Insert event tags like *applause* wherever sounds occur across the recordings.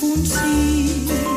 欢笑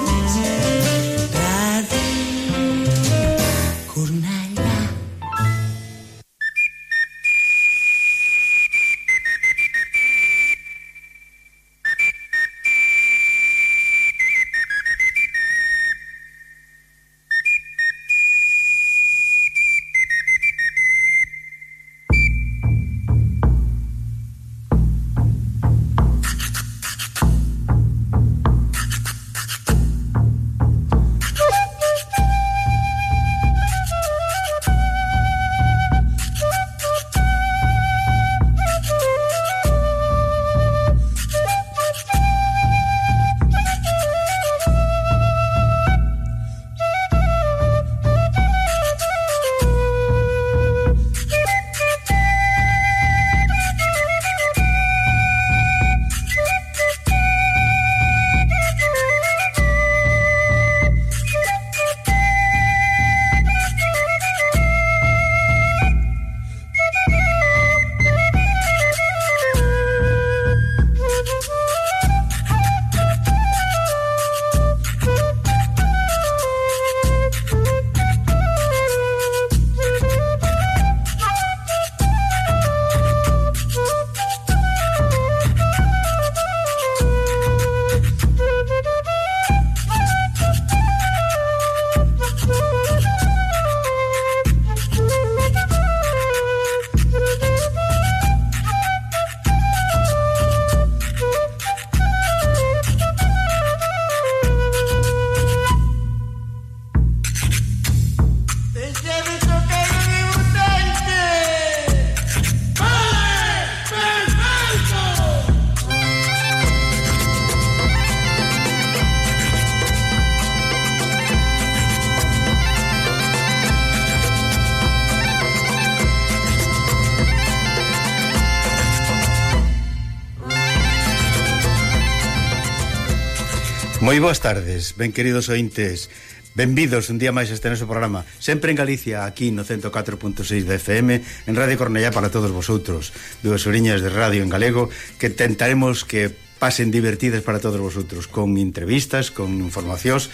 Moi boas tardes, ben queridos ointes. Benvidos un día máis este noso programa. Sempre en Galicia, aquí no 104.6 de FM En Radio Cornellá para todos vosotros Duas oriñas de radio en galego Que tentaremos que pasen divertidas para todos vosotros Con entrevistas, con informacións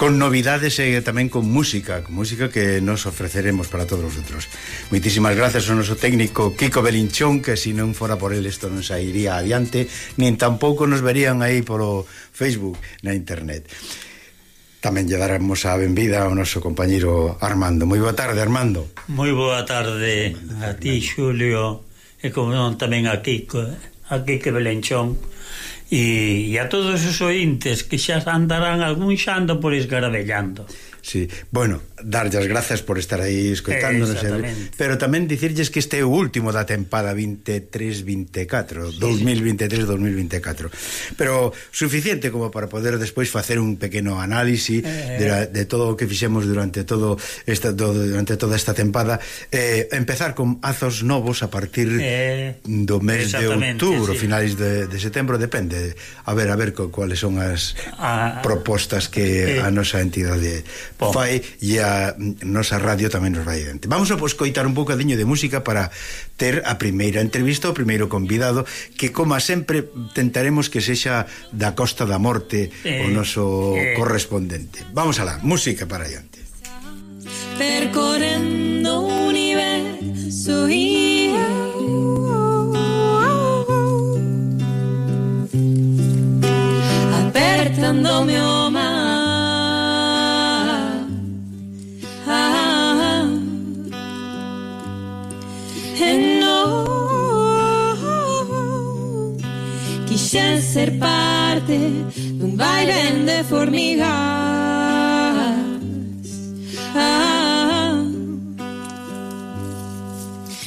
con novidades e tamén con música, con música que nos ofreceremos para todos vosotros. Moitísimas grazas ao noso técnico Kiko Belinchón, que se non fora por el isto non sairía adiante, nin tampouco nos verían aí polo Facebook na internet. Tamén lle daremos a benvida ao noso compañeiro Armando. Moi boa tarde, Armando. Moi boa tarde a ti, Xulio, e como non tamén a Kiko, a Kiko Belinchón e, e a todos os ointes que xa andarán algún xando por esgarabellando. Sí, bueno, darlle as grazas por estar aí escoitándonos, eh, pero tamén dicirlles que este é o último da tempada 23-24, sí, 2023-2024. Pero suficiente como para poder despois facer un pequeno análise eh, de, la, de todo o que fixemos durante todo esta do, durante toda esta tempada, eh, empezar con azos novos a partir eh, do mes de outubro, sí. finais de, de setembro, depende. A ver, a ver co, cuáles son as ah, propostas que eh, a nosa entidade oh. fai e a nosa, radio tamén nos vai adiante. Vamos a poscoitar un bocadiño de música para ter a primeira entrevista, o primeiro convidado, que, como sempre, tentaremos que sexa da Costa da Morte eh, o noso eh. correspondente. Vamos alá, música para adiante. Percorrendo universo y apertándome quixen ser parte dun vaivén de formigas. Ah,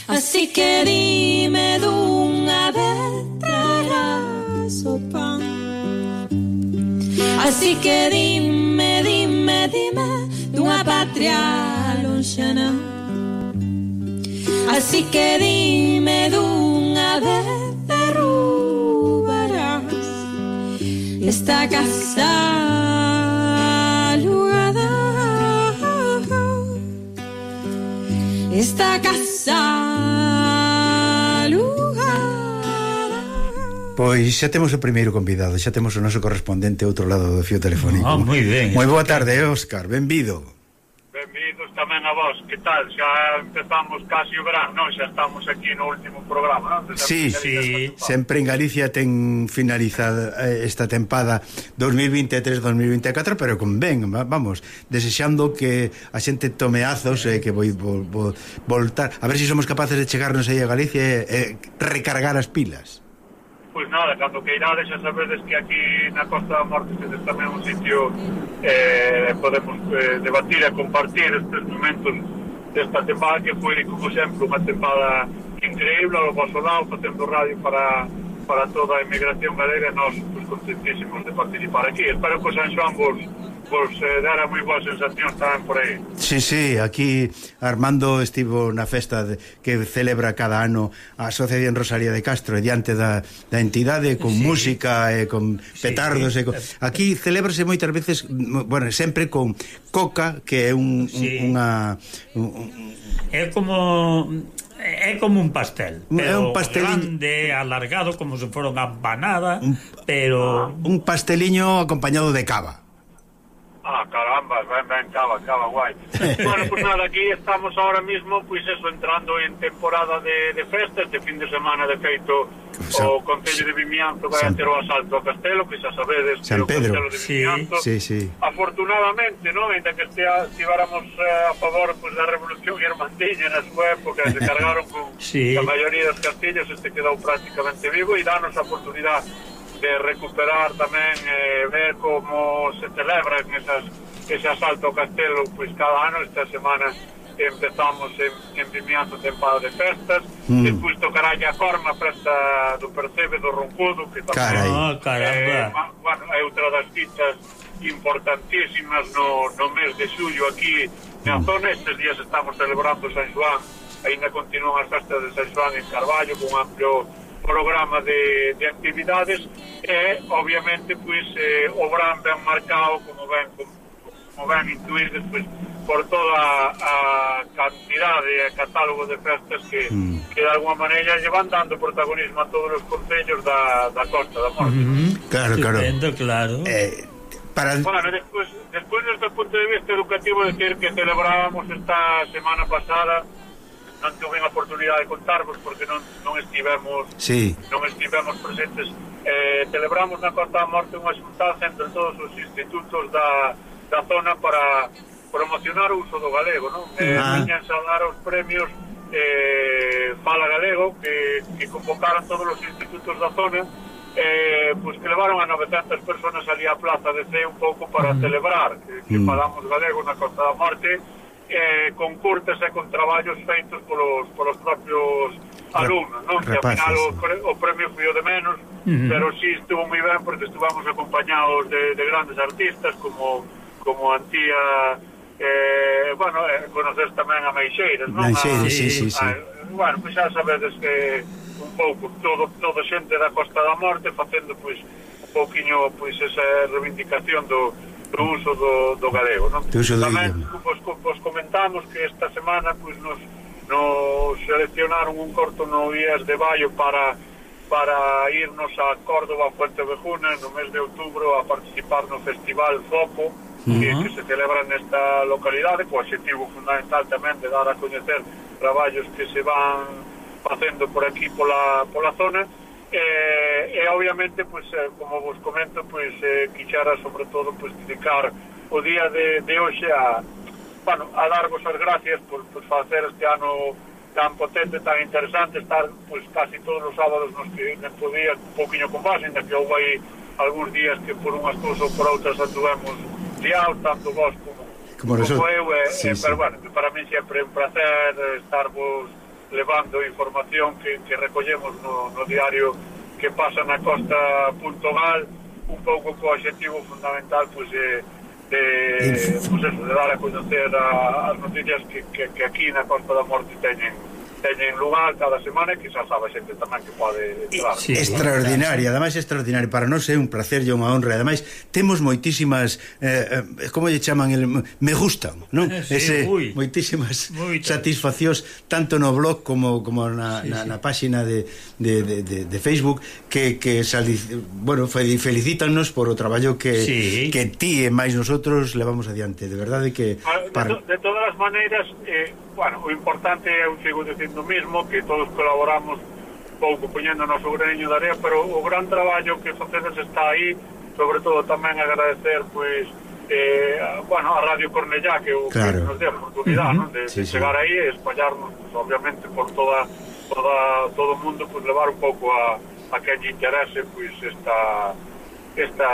Así que dime dunha vez trarás o pan. Así que dime, dime, dime dunha patria lonxana Así que dime dunha vez esta casa alugada, esta casa alugada. Pois xa temos o primeiro convidado, xa temos o noso correspondente outro lado do fio telefónico. Ah, moi ben. Moi boa tarde, Óscar, benvido tamén a vos, que tal? Xa empezamos casi o verán, non? Xa estamos aquí no último programa, non? Sí, sí. Sempre en Galicia ten finalizada eh, esta tempada 2023-2024, pero con ben, vamos, desexando que a xente tome azos e eh, que voi vo, vo, voltar, a ver se si somos capaces de chegarnos aí a Galicia e eh, recargar as pilas. Pois nada, cando que irades xa sabedes que aquí na Costa da Morte se tamén un sitio eh, podemos eh, debatir e compartir estes momentos desta tempada que foi, como sempre, unha tempada increíble ao vosso lado, facendo radio para, para toda a emigración galega e nós pues, contentísimos de participar aquí. Espero que o San Xoan vos pois eh, dara moi boas sensacións tamén por aí. Sí, sí, aquí Armando estivo na festa de, que celebra cada ano a Asociación Rosalía de Castro diante da, da entidade con sí. música e con petardos sí, sí. E con... aquí celebrase moitas veces bueno, sempre con coca que é un, sí. un, unha un... é como é como un pastel, pero é un pastelín... grande, alargado, como se fora unha empanada, un... pero... Un pasteliño acompañado de cava. Ah, caramba, ben, ben, cala, cala, guai. bueno, pues nada, aquí estamos ahora mismo, pois pues eso, entrando en temporada de, de festas, de fin de semana, de feito, o Concello de Vimianto vai San... ter o asalto ao Castelo, que xa sabedes, San Pedro. o Castelo de Vimianto. Sí, sí, sí. Afortunadamente, no, ainda que estea, estiváramos eh, a favor pues, da Revolución Irmandiña na súa época, se cargaron con sí. a maioría dos castillos, este quedou prácticamente vivo e danos a oportunidade de recuperar tamén e eh, ver como se celebran esas, ese asalto ao castelo pois cada ano, esta semana empezamos en, en Vimianzo tempada de festas. Mm. despois tocará a corma festa do Percebe do Roncudo que tamén oh, eh, bueno, é outra das fichas importantísimas no, no mes de xullo aquí na mm. zona. Estes días estamos celebrando San Joan. Ainda continúan as festas de San Joan en Carballo con amplio programa de, de actividades e obviamente pois eh, o Bran ben marcado como ben como, como ben intuir despois por toda a, a cantidade e catálogo de festas que, mm. que de alguma maneira lle van dando protagonismo a todos os concellos da, da Costa da Morte. Mm -hmm. Claro, claro. Estupendo, claro. Eh, para... Bueno, despois, despois desde o punto de vista educativo decir que celebrábamos esta semana pasada non tuve a oportunidade de contarvos porque non, non estivemos sí. non estivemos presentes eh, celebramos na Costa da Morte unha xuntanza entre todos os institutos da, da zona para promocionar o uso do galego non? Eh, ah. viñan a dar os premios eh, Fala Galego que, que convocaron todos os institutos da zona eh, pues que levaron a 900 personas ali a plaza de C un pouco para mm. celebrar que, que mm. falamos galego na Costa da Morte eh, con curtas e con traballos feitos polos, polos propios alumnos, non? Que ao final o, pre, o premio foi o de menos, uh -huh. pero sí estuvo moi ben porque estuvamos acompañados de, de grandes artistas como como Antía eh, bueno, eh, conoces tamén a Meixeiras, non? Meixeiras, sí, sí, sí. A, bueno, pois pues xa sabedes que un pouco todo, todo xente da Costa da Morte facendo pois pues, un pouquiño pois pues, esa reivindicación do do uso do, do galego non? do uso do Tamén, vos, vos comentamos que esta semana pois, nos, nos seleccionaron un corto no IES de Baio para para irnos a Córdoba, Fuente Vejuna, no mes de outubro a participar no Festival Foco, uh -huh. que, que se celebra nesta localidade, co objetivo fundamental tamén de dar a coñecer traballos que se van facendo por aquí pola, pola zona, eh, e obviamente pues, eh, como vos comento pues, eh, quixara sobre todo pues, dedicar o día de, de hoxe a, bueno, a darvos as gracias por, por facer este ano tan potente, tan interesante estar pues, casi todos os sábados nos que nos podía un poquinho con base ainda que houve aí algúns días que por unhas cousas ou por outras anduvemos liados tanto vos como, como, como eu, eh, sí, eh, sí. pero bueno, para mí sempre é un placer estar vos levando información que, que recollemos no, no diario que pasa na costa Puntogal un pouco co objetivo fundamental pois, eh, de, de, pues pois eso, de dar a conocer a, as noticias que, que, que aquí na costa da morte teñen teñen lugar cada semana que xa sabe xente tamén que pode entrar. Sí, extraordinario, ademais extraordinario para nós é un placer e unha honra. Ademais temos moitísimas eh, eh como lle chaman el me gustan, non? *laughs* Sí, Ese uy, moitísimas satisfaccións tanto no blog como como na, sí, na, sí. na páxina de, de, de, de, de Facebook que que sali, bueno, felicítanos por o traballo que sí. que ti e máis nosotros levamos adiante. De verdade que para... de, to, de todas as maneiras eh bueno, o importante é, eu sigo dicindo mesmo, que todos colaboramos pouco poñendo o noso greño de área, pero o gran traballo que facedes está aí, sobre todo tamén agradecer, pois, eh, bueno, a Radio Cornellá, que, o, claro. que nos dé a oportunidade uh -huh. non? de, sí, de chegar sí. aí e espallarnos, pues, obviamente, por toda, toda, todo o mundo, pues, levar un pouco a, a que lle interese pois, esta, esta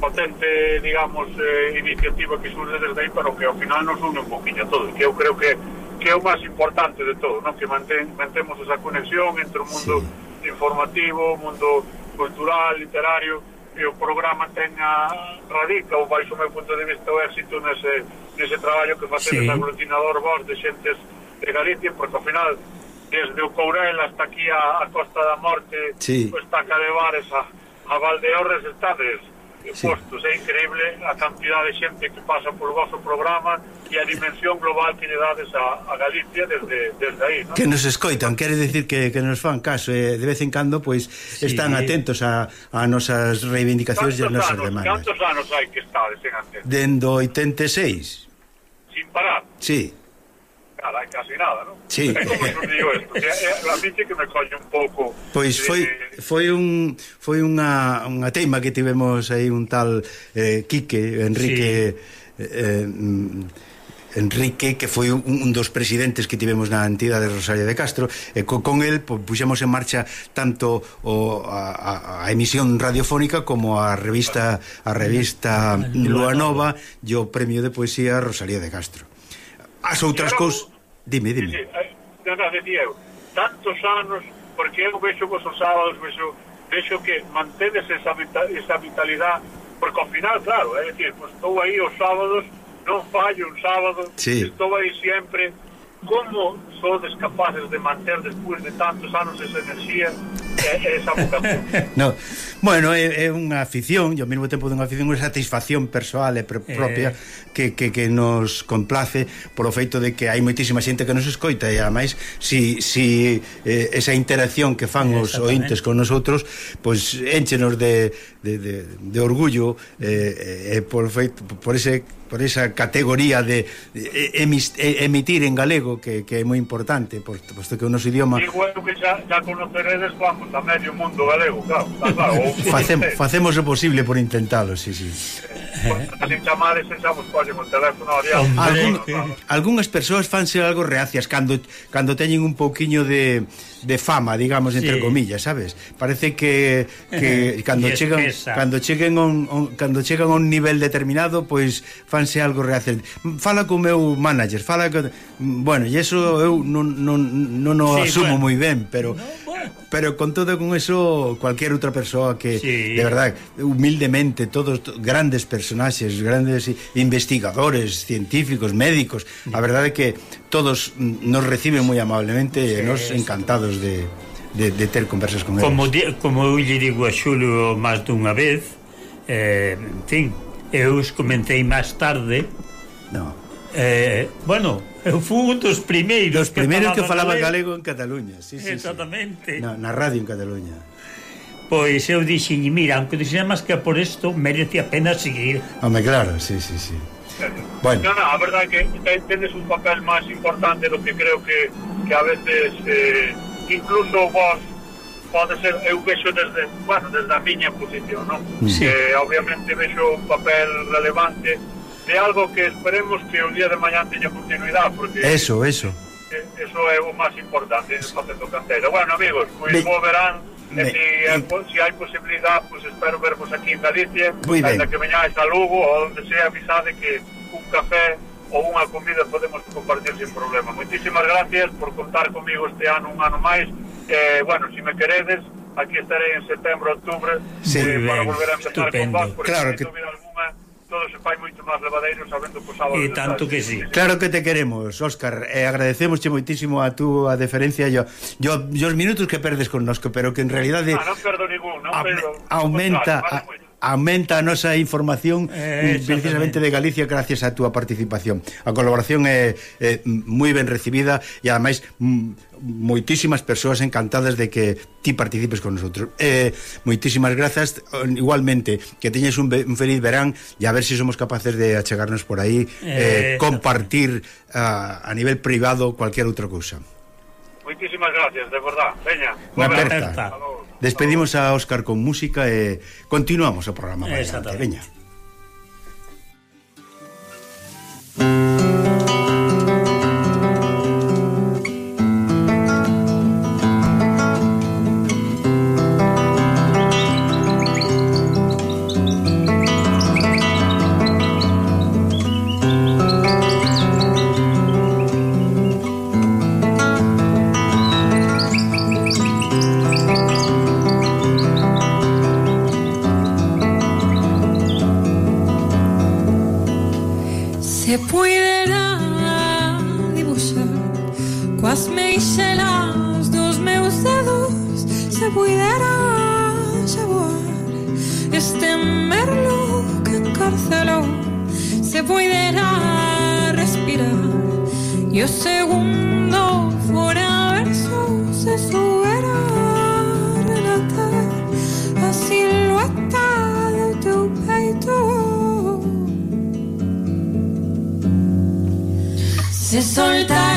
potente, digamos, eh, iniciativa que surge desde aí, pero que ao final nos une un poquinho a todos, que eu creo que que é o máis importante de todo, ¿no? Que mantén, mantemos esa conexión entre o mundo sí. informativo, o mundo cultural, literario, e o programa tenga radica, ou baixo o meu punto de vista, o éxito nese, nese traballo que facedes sí. aglutinador vos de xentes de Galicia, porque ao final desde o Courel hasta aquí a, a Costa da Morte, sí. o Estaca de Bares, a, a Valdeorres, estades postos. É increíble a cantidad de xente que pasa polo vosso programa e a dimensión global que lle dades a, a Galicia desde, desde aí. ¿no? Que nos escoitan, quere decir que, que nos fan caso. Eh, de vez en cando, pois, pues, sí. están atentos a, a nosas reivindicacións e as nosas anos, demandas. Cantos anos hai que estades en antena? Dendo 86. Sin parar? Sí nada, casi nada, non? Sí. É como eu digo isto, é, é a que me colle un pouco... Pois eh, foi, eh, foi, un, foi unha, unha teima que tivemos aí un tal eh, Quique, Enrique... Sí. Eh, eh, mm, Enrique, que foi un, un dos presidentes que tivemos na entidade de Rosario de Castro, e co, con el po, puxemos en marcha tanto o, a, a emisión radiofónica como a revista a revista Lua Nova e o premio de poesía Rosalía de Castro. As outras cousas Dime, dime. Sí, sí. Non, non, decía eu, tantos anos, porque eu vexo vos os sábados, vexo, vexo que mantedes esa, esa vitalidade, porque ao final, claro, é dicir, pues, estou aí os sábados, non fallo un sábado, sí. estou aí sempre, como sodes capaces de manter despois de tantos anos esa enerxía esa *laughs* poca no. Bueno, é, é unha afición e ao mesmo tempo dunha afición unha satisfacción persoal e eh. propia eh... que, que, que nos complace por o feito de que hai moitísima xente que nos escoita e ademais si, si eh, esa interacción que fan os ointes con nosotros pois pues, enchenos de, de, de, de orgullo eh, eh, eh por, feito, por ese por esa categoría de emis, emitir en galego que, que é moi importante posto, posto que o noso idioma Digo eu que xa, xa conoceredes vamos a medio mundo galego claro, claro, ou... *laughs* Facem, facemos o posible por intentalo sí, sí. Pois, Sin chamar xa vos coñen o teléfono Algún, Algúnas persoas fanse algo reacias cando, cando teñen un pouquiño de de fama, digamos, entre sí. comillas, sabes? Parece que, que *laughs* cando, chegan, cando chegan un, un, cando chegan a un nivel determinado, pois pues, fanse algo reacente. Fala co meu manager, fala co... Bueno, e eso eu non, non, non o sí, asumo bueno. moi ben, pero... No, bueno. Pero con todo con eso, cualquier outra persoa que, sí. de verdad, humildemente, todos grandes personaxes, grandes investigadores, científicos, médicos, a verdade é que todos nos reciben moi amablemente sí, e nos encantados de, de, de ter conversas con eles. Como, como eu lle digo a Xulio máis dunha vez, eh, en fin, eu os comentei máis tarde. No. Eh, bueno, eu fui un dos primeiros dos primeiros que falaba, que falaba galego, galego en Cataluña, sí, sí, Exactamente. Sí. Na, na radio en Cataluña. Pois eu dixen, mira, aunque dixen máis que por isto merece a pena seguir. Home, claro, sí, sí, sí. Bueno. No, a verdade é que tenes un papel máis importante do que creo que, que a veces eh, incluso vos pode ser, eh, eu vexo desde, bueno, desde a miña posición, non? Sí. Eh, obviamente vexo un papel relevante de algo que esperemos que o día de mañá teña continuidade, porque... Eso, eso. Eh, eso é o máis importante, facendo cantera. Bueno, amigos, pois Be... bo verán, E se, se hai posibilidad, pois pues, espero vervos aquí en Galicia, ainda que veñáis a Lugo ou onde sea, avisade que un café ou unha comida podemos compartir sin problema. Moitísimas gracias por contar comigo este ano, un ano máis. Eh, bueno, se si me queredes, aquí estarei en setembro, outubro, sí, eh, para volver a empezar Estupendo. con vos, porque claro que todo se fai moito máis levadeiro sabendo que sábado e tanto que sí. Claro que te queremos, Óscar, e eh, agradecemosche moitísimo a túa deferencia yo, yo, yo os minutos que perdes connosco, pero que en realidad ah, non perdo ningún, non perdo, aumenta, aumenta a, aumenta a nosa información eh, precisamente de Galicia gracias á túa participación. A colaboración é, é moi ben recibida e ademais mm, moitísimas persoas encantadas de que ti participes con nosotros. Eh, moitísimas grazas mm, igualmente, que teñes un, un feliz verán e a ver se si somos capaces de achegarnos por aí, eh, eh compartir a, a nivel privado cualquier outra cousa. Moitísimas gracias, de verdad. Veña. Unha aperta. aperta. Despedimos a Óscar con música e continuamos o programa. Exactamente. Veña. llevar este merlo que encarceló se pudiera respirar. Y segundo fuera verso se subiera a relatar a silueta de tu peito. Se soltará